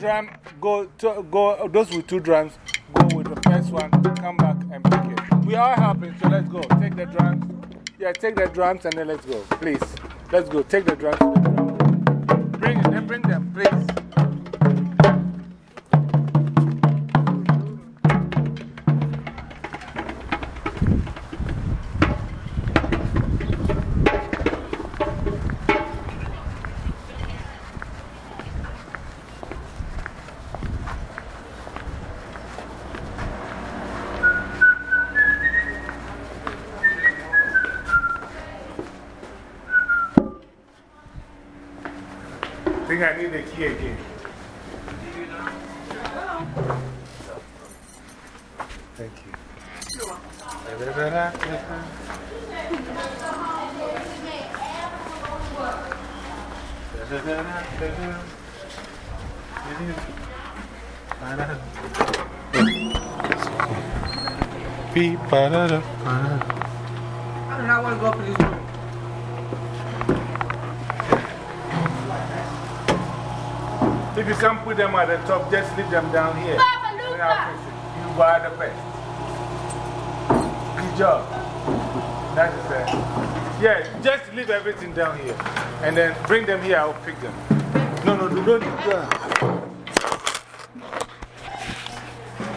drum, go, to, go those with two drums, go with the first one, come back and pick it. We are helping, so let's go. Take the drums. Yeah, take the drums and then let's go. Please. Let's go. Take the drums. Think I need the key again. Thank you. Beep, ba da da. I want to go up in If you can't put them at the top, just leave them down here. Papa, I'll back. fix it. You buy the best. Good job. That is it. Yeah, just leave everything down here. And then bring them here, I'll pick them. No, no, no, don't.